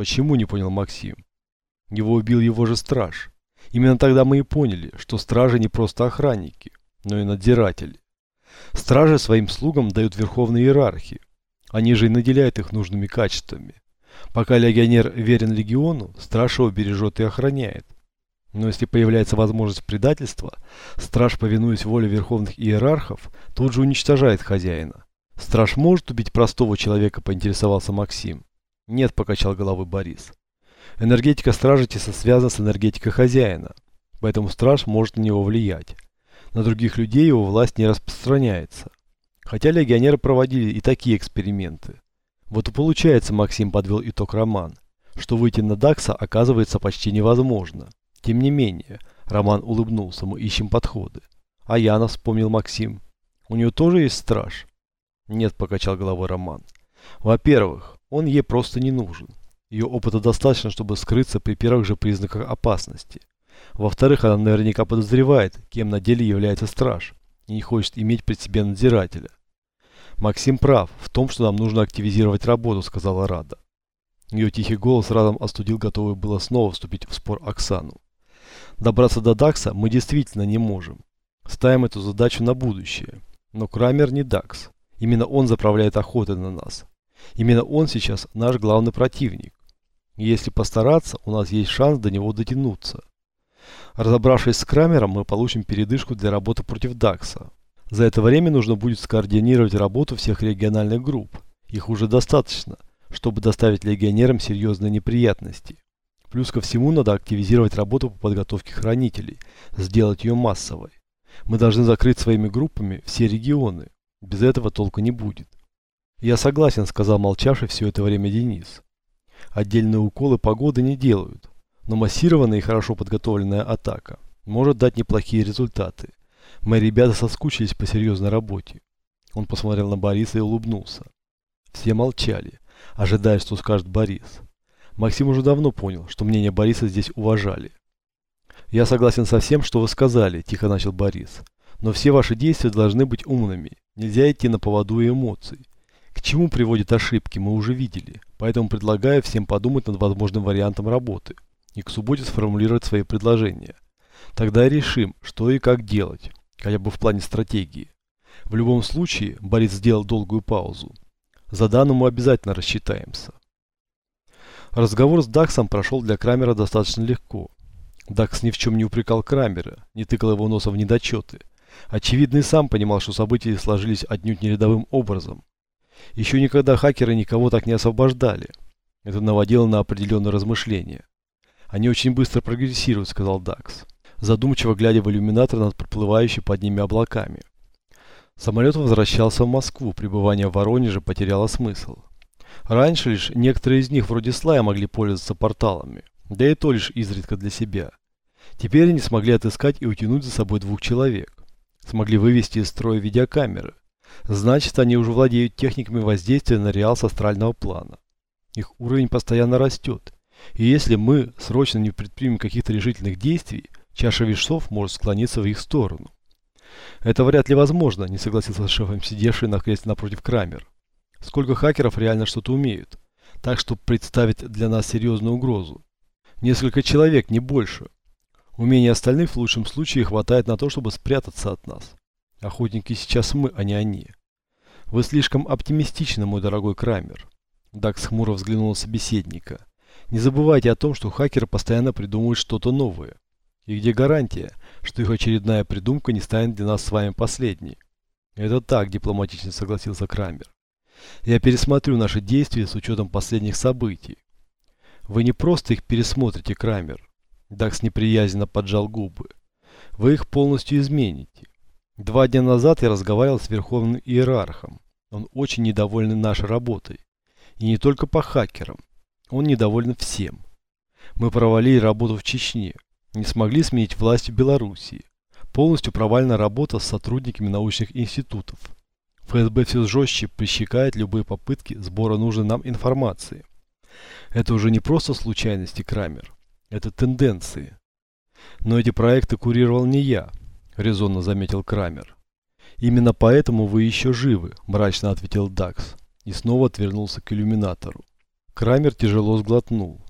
Почему, не понял Максим. Его убил его же страж. Именно тогда мы и поняли, что стражи не просто охранники, но и надзиратели. Стражи своим слугам дают верховные иерархии. Они же и наделяют их нужными качествами. Пока легионер верен легиону, страж его бережет и охраняет. Но если появляется возможность предательства, страж, повинуясь воле верховных иерархов, тут же уничтожает хозяина. Страж может убить простого человека, поинтересовался Максим. Нет, покачал головой Борис. Энергетика стража тесно связана с энергетикой хозяина, поэтому страж может на него влиять. На других людей его власть не распространяется. Хотя легионеры проводили и такие эксперименты. Вот и получается, Максим подвел итог Роман, что выйти на Дакса оказывается почти невозможно. Тем не менее, Роман улыбнулся, мы ищем подходы. А Яна, вспомнил Максим. У нее тоже есть страж? Нет, покачал головой Роман. Во-первых, он ей просто не нужен. Ее опыта достаточно, чтобы скрыться при первых же признаках опасности. Во-вторых, она наверняка подозревает, кем на деле является страж, и не хочет иметь при себе надзирателя. Максим прав в том, что нам нужно активизировать работу, сказала Рада. Ее тихий голос разом остудил готовый было снова вступить в спор Оксану. Добраться до Дакса мы действительно не можем. Ставим эту задачу на будущее. Но Крамер не Дакс. Именно он заправляет охотой на нас. Именно он сейчас наш главный противник. И если постараться, у нас есть шанс до него дотянуться. Разобравшись с Крамером, мы получим передышку для работы против Дакса. За это время нужно будет скоординировать работу всех региональных групп. Их уже достаточно, чтобы доставить легионерам серьезные неприятности. Плюс ко всему надо активизировать работу по подготовке хранителей, сделать ее массовой. Мы должны закрыть своими группами все регионы. Без этого толка не будет. Я согласен, сказал молчавший все это время Денис. Отдельные уколы погоды не делают, но массированная и хорошо подготовленная атака может дать неплохие результаты. Мои ребята соскучились по серьезной работе. Он посмотрел на Бориса и улыбнулся. Все молчали, ожидая, что скажет Борис. Максим уже давно понял, что мнение Бориса здесь уважали. «Я согласен со всем, что вы сказали», – тихо начал Борис. «Но все ваши действия должны быть умными. Нельзя идти на поводу эмоций. К чему приводят ошибки, мы уже видели. Поэтому предлагаю всем подумать над возможным вариантом работы и к субботе сформулировать свои предложения. Тогда решим, что и как делать хотя бы в плане стратегии. В любом случае, Борис сделал долгую паузу. За данным обязательно рассчитаемся. Разговор с Даксом прошел для Крамера достаточно легко. Дакс ни в чем не упрекал Крамера, не тыкал его носом в недочеты. Очевидно и сам понимал, что события сложились отнюдь не рядовым образом. Еще никогда хакеры никого так не освобождали. Это наводило на определенные размышления. Они очень быстро прогрессируют, сказал Дакс задумчиво глядя в иллюминатор над проплывающими под ними облаками. Самолет возвращался в Москву, пребывание в Воронеже потеряло смысл. Раньше лишь некоторые из них, вроде Слая, могли пользоваться порталами, да и то лишь изредка для себя. Теперь они смогли отыскать и утянуть за собой двух человек. Смогли вывести из строя видеокамеры. Значит, они уже владеют техниками воздействия на реал с астрального плана. Их уровень постоянно растет. И если мы срочно не предпримем каких-то решительных действий, чаша весов может склониться в их сторону. Это вряд ли возможно, не согласился с шефом сидевший на кресле напротив Крамер. Сколько хакеров реально что-то умеют, так чтобы представить для нас серьезную угрозу. Несколько человек, не больше. Умений остальных в лучшем случае хватает на то, чтобы спрятаться от нас. Охотники сейчас мы, а не они. Вы слишком оптимистичны, мой дорогой Крамер. Дакс хмуро взглянул на собеседника. Не забывайте о том, что хакеры постоянно придумывают что-то новое. И где гарантия, что их очередная придумка не станет для нас с вами последней? Это так, дипломатично согласился Крамер. Я пересмотрю наши действия с учетом последних событий. Вы не просто их пересмотрите, Крамер. Дакс неприязненно поджал губы. Вы их полностью измените. Два дня назад я разговаривал с верховным иерархом. Он очень недоволен нашей работой. И не только по хакерам. Он недоволен всем. Мы провалили работу в Чечне не смогли сменить власть в Белоруссии. Полностью провальна работа с сотрудниками научных институтов. ФСБ все жестче пресекает любые попытки сбора нужной нам информации. Это уже не просто случайности, Крамер. Это тенденции. Но эти проекты курировал не я, резонно заметил Крамер. Именно поэтому вы еще живы, мрачно ответил Дакс и снова отвернулся к иллюминатору. Крамер тяжело сглотнул.